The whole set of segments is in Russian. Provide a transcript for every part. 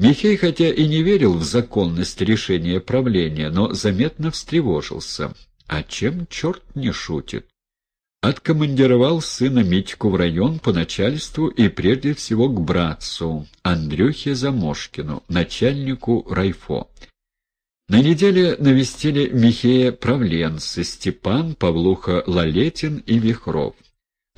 Михей, хотя и не верил в законность решения правления, но заметно встревожился. А чем черт не шутит? Откомандировал сына Митьку в район по начальству и прежде всего к братцу, Андрюхе Замошкину, начальнику райфо. На неделе навестили Михея правленцы Степан, Павлуха Лалетин и Вихров.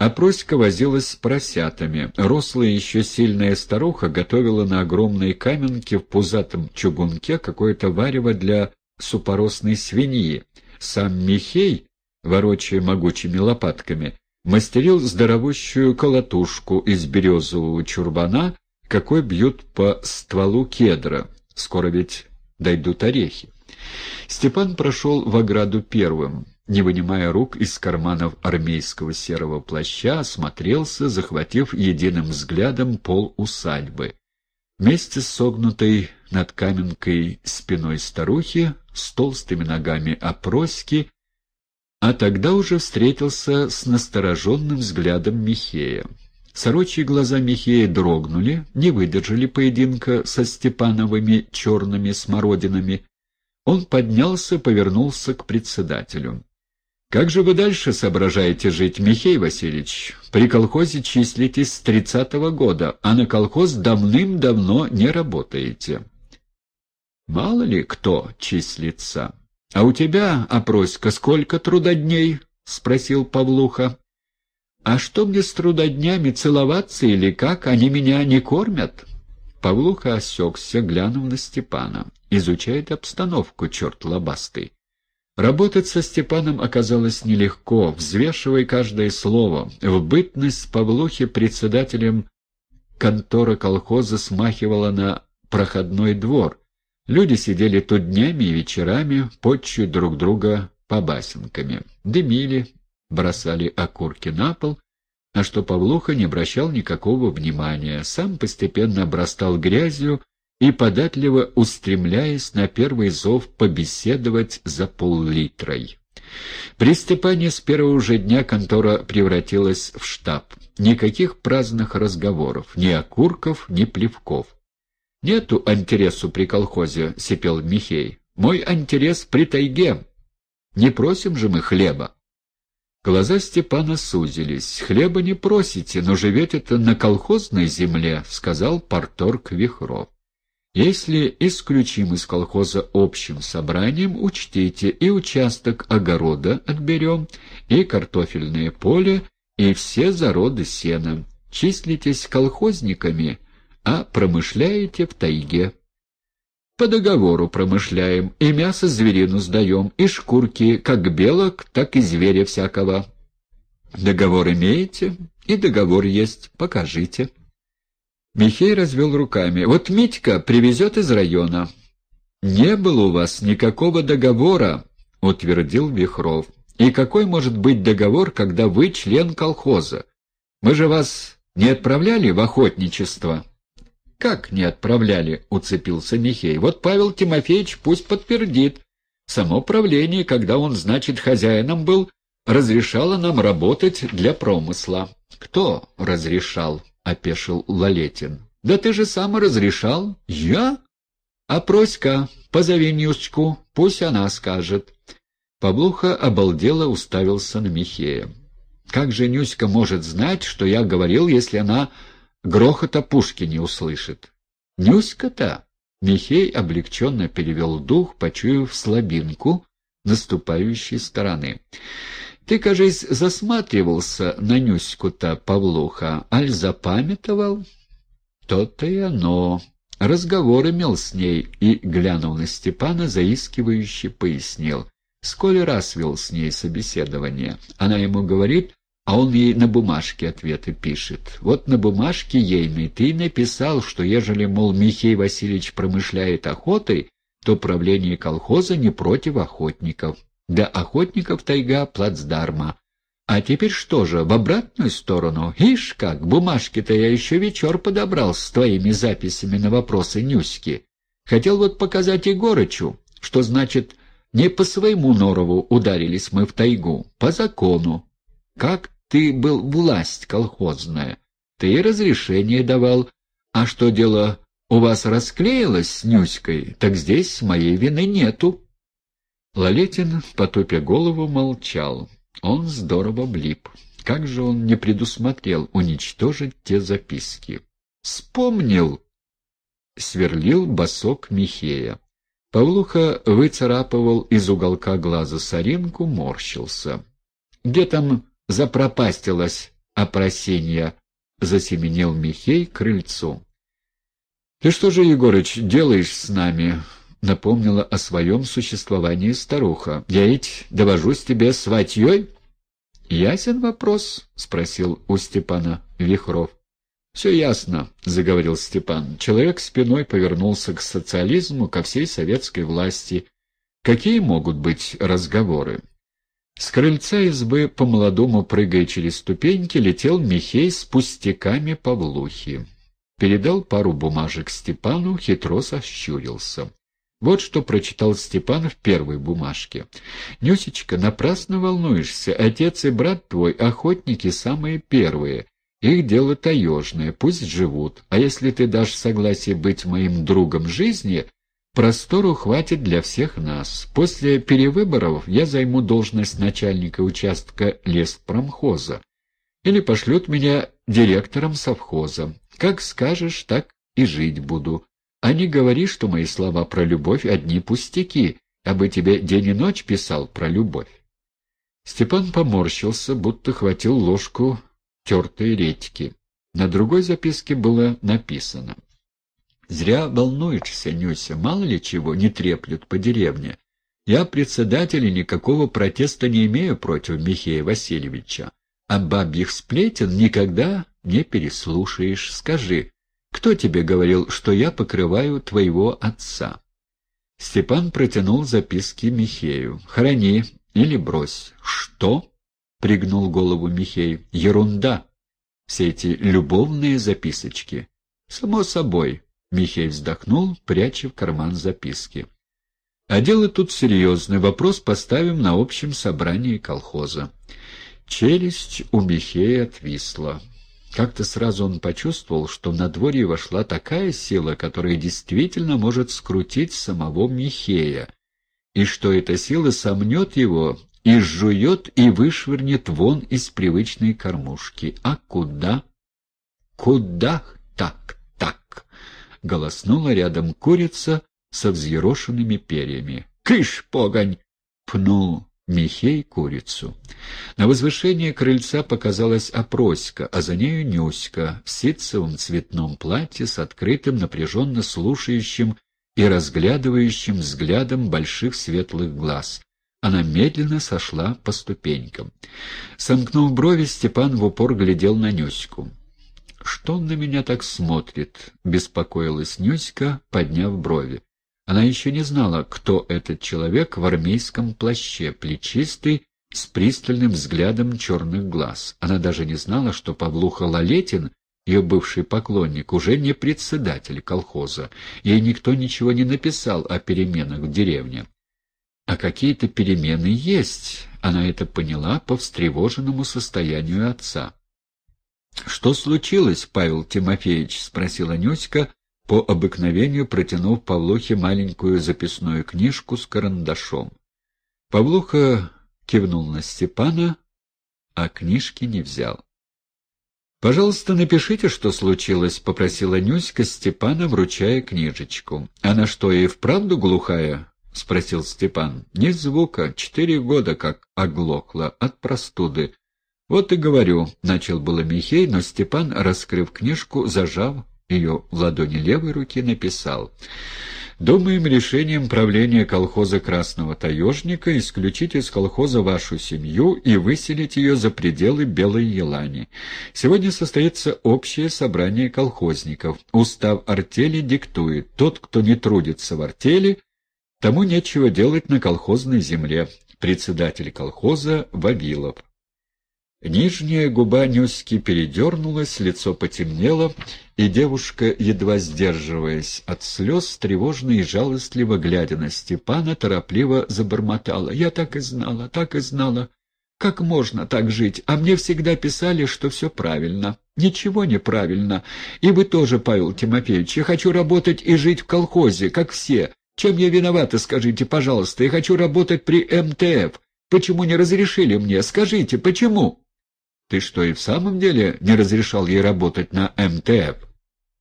А Проська возилась с поросятами. Рослая еще сильная старуха готовила на огромной каменке в пузатом чугунке какое-то варево для супоросной свиньи. Сам Михей, ворочая могучими лопатками, мастерил здоровущую колотушку из березового чурбана, какой бьют по стволу кедра. Скоро ведь дойдут орехи. Степан прошел в ограду первым. Не вынимая рук из карманов армейского серого плаща, осмотрелся, захватив единым взглядом пол усадьбы. Вместе с согнутой над каменкой спиной старухи, с толстыми ногами опроски, а тогда уже встретился с настороженным взглядом Михея. Сорочьи глаза Михея дрогнули, не выдержали поединка со Степановыми черными смородинами. Он поднялся, повернулся к председателю. «Как же вы дальше соображаете жить, Михей Васильевич? При колхозе числитесь с тридцатого года, а на колхоз давным-давно не работаете». «Мало ли кто числится. А у тебя, опроська, сколько трудодней?» — спросил Павлуха. «А что мне с трудоднями, целоваться или как? Они меня не кормят?» Павлуха осекся, глянув на Степана. Изучает обстановку, черт лобастый. Работать со Степаном оказалось нелегко, взвешивая каждое слово. В бытность Павлухи председателем контора колхоза смахивала на проходной двор. Люди сидели тут днями и вечерами, подчую друг друга побасенками. Дымили, бросали окурки на пол, на что Павлуха не обращал никакого внимания, сам постепенно обрастал грязью и податливо устремляясь на первый зов побеседовать за пол-литрой. При Степане с первого же дня контора превратилась в штаб. Никаких праздных разговоров, ни окурков, ни плевков. «Нету антиресу при колхозе», — сипел Михей. «Мой антирес при тайге. Не просим же мы хлеба». Глаза Степана сузились. «Хлеба не просите, но живете-то на колхозной земле», — сказал порторг Вихров. Если исключим из колхоза общим собранием, учтите, и участок огорода отберем, и картофельное поле, и все зароды сена. Числитесь колхозниками, а промышляете в тайге. По договору промышляем, и мясо зверину сдаем, и шкурки, как белок, так и зверя всякого. Договор имеете? И договор есть, покажите. Михей развел руками. «Вот Митька привезет из района». «Не было у вас никакого договора», — утвердил Вихров. «И какой может быть договор, когда вы член колхоза? Мы же вас не отправляли в охотничество?» «Как не отправляли?» — уцепился Михей. «Вот Павел Тимофеевич пусть подтвердит. Само правление, когда он, значит, хозяином был, разрешало нам работать для промысла». «Кто разрешал?» — опешил Лалетин. — Да ты же сам разрешал. — Я? — А проська, позови Нюсечку, пусть она скажет. Павлуха обалдело уставился на Михея. Как же Нюська может знать, что я говорил, если она грохота пушки не услышит? Нюська-то? Михей облегченно перевел дух, почуяв слабинку наступающей стороны. Ты, кажись, засматривался на Нюську-то, Павлуха, аль запамятовал? То-то и оно. Разговор имел с ней и, глянул на Степана, заискивающе пояснил. Сколь раз вел с ней собеседование. Она ему говорит, а он ей на бумажке ответы пишет. Вот на бумажке ейной ты написал, что ежели, мол, Михей Васильевич промышляет охотой, то правление колхоза не против охотников. Для охотников тайга плацдарма. А теперь что же, в обратную сторону? Ишь как, бумажки-то я еще вечер подобрал с твоими записями на вопросы Нюськи. Хотел вот показать Егорычу, что значит не по своему норову ударились мы в тайгу, по закону. Как ты был власть колхозная, ты разрешение давал, а что дело у вас расклеилось с Нюськой, так здесь моей вины нету. Лалетин, потупя голову, молчал. Он здорово блип. Как же он не предусмотрел уничтожить те записки? «Вспомнил!» — сверлил босок Михея. Павлуха выцарапывал из уголка глаза соринку, морщился. «Где там запропастилась опросенья?» — засеменил Михей крыльцу. «Ты что же, Егорыч, делаешь с нами?» — напомнила о своем существовании старуха. «Я ведь довожусь тебе сватьей?» «Ясен вопрос?» — спросил у Степана Вихров. «Все ясно», — заговорил Степан. Человек спиной повернулся к социализму, ко всей советской власти. Какие могут быть разговоры? С крыльца избы, по-молодому прыгая через ступеньки, летел Михей с пустяками Павлухи передал пару бумажек Степану, хитро сощурился. Вот что прочитал Степан в первой бумажке. «Нюсечка, напрасно волнуешься. Отец и брат твой — охотники самые первые. Их дело таежное, пусть живут. А если ты дашь согласие быть моим другом жизни, простору хватит для всех нас. После перевыборов я займу должность начальника участка леспромхоза. Или пошлют меня директором совхоза. Как скажешь, так и жить буду. А не говори, что мои слова про любовь — одни пустяки, а бы тебе день и ночь писал про любовь. Степан поморщился, будто хватил ложку тертой редьки. На другой записке было написано. «Зря волнуешься, Нюся, мало ли чего не треплют по деревне. Я председатель никакого протеста не имею против Михея Васильевича а бабьих сплетен никогда не переслушаешь. Скажи, кто тебе говорил, что я покрываю твоего отца?» Степан протянул записки Михею. «Храни или брось». «Что?» — пригнул голову Михей. «Ерунда. Все эти любовные записочки». «Само собой», — Михей вздохнул, пряча в карман записки. «А дело тут серьезный. Вопрос поставим на общем собрании колхоза». Челюсть у Михея отвисла. Как-то сразу он почувствовал, что на дворе вошла такая сила, которая действительно может скрутить самого Михея, и что эта сила сомнет его и жует и вышвырнет вон из привычной кормушки. А куда? Куда так, так? Голоснула рядом курица со взъерошенными перьями. «Кыш, погонь!» — пнул Михей курицу. На возвышении крыльца показалась опроська, а за нею Нюська в ситцевом цветном платье с открытым, напряженно слушающим и разглядывающим взглядом больших светлых глаз. Она медленно сошла по ступенькам. Сомкнув брови, Степан в упор глядел на Нюську. «Что он на меня так смотрит?» — беспокоилась Нюська, подняв брови. Она еще не знала, кто этот человек в армейском плаще, плечистый, с пристальным взглядом черных глаз. Она даже не знала, что Павлуха Лалетин, ее бывший поклонник, уже не председатель колхоза. Ей никто ничего не написал о переменах в деревне. А какие-то перемены есть, она это поняла по встревоженному состоянию отца. — Что случилось, Павел Тимофеевич? — спросила Нюська, по обыкновению протянув Павлухе маленькую записную книжку с карандашом. Павлуха кивнул на Степана, а книжки не взял. «Пожалуйста, напишите, что случилось», — попросила Нюська Степана, вручая книжечку. «Она что, и вправду глухая?» — спросил Степан. «Ни звука. Четыре года как оглохла от простуды». «Вот и говорю», — начал было Михей, но Степан, раскрыв книжку, зажав ее ладони левой руки, написал «Думаем решением правления колхоза Красного Таежника исключить из колхоза вашу семью и выселить ее за пределы Белой Елани. Сегодня состоится общее собрание колхозников. Устав артели диктует, тот, кто не трудится в артели, тому нечего делать на колхозной земле. Председатель колхоза Вавилов». Нижняя губа Нюськи передернулась, лицо потемнело, и девушка, едва сдерживаясь от слез, тревожно и жалостливо глядя на Степана, торопливо забормотала. «Я так и знала, так и знала. Как можно так жить? А мне всегда писали, что все правильно». Ничего неправильно. И вы тоже, Павел Тимофеевич. Я хочу работать и жить в колхозе, как все. Чем я виновата, скажите, пожалуйста? Я хочу работать при МТФ. Почему не разрешили мне? Скажите, почему? Ты что, и в самом деле не разрешал ей работать на МТФ?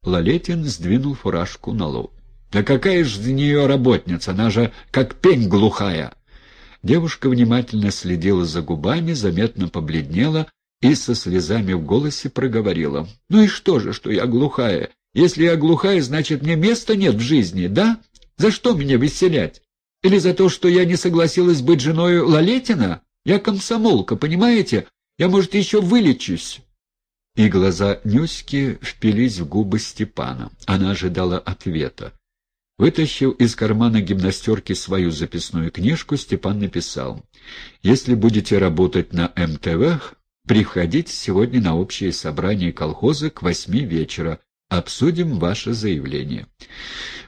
Лалетин сдвинул фуражку на лоб. Да какая же за нее работница? Она же как пень глухая. Девушка внимательно следила за губами, заметно побледнела и со слезами в голосе проговорила. «Ну и что же, что я глухая? Если я глухая, значит, мне места нет в жизни, да? За что меня веселять? Или за то, что я не согласилась быть женой Лалетина? Я комсомолка, понимаете? Я, может, еще вылечусь». И глаза Нюськи впились в губы Степана. Она ожидала ответа. Вытащив из кармана гимнастерки свою записную книжку, Степан написал. «Если будете работать на МТВ, приходите сегодня на общее собрание колхоза к восьми вечера. Обсудим ваше заявление».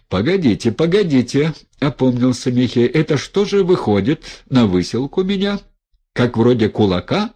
«Погодите, погодите», — опомнился Михей, — «это что же выходит на выселку меня? Как вроде кулака?»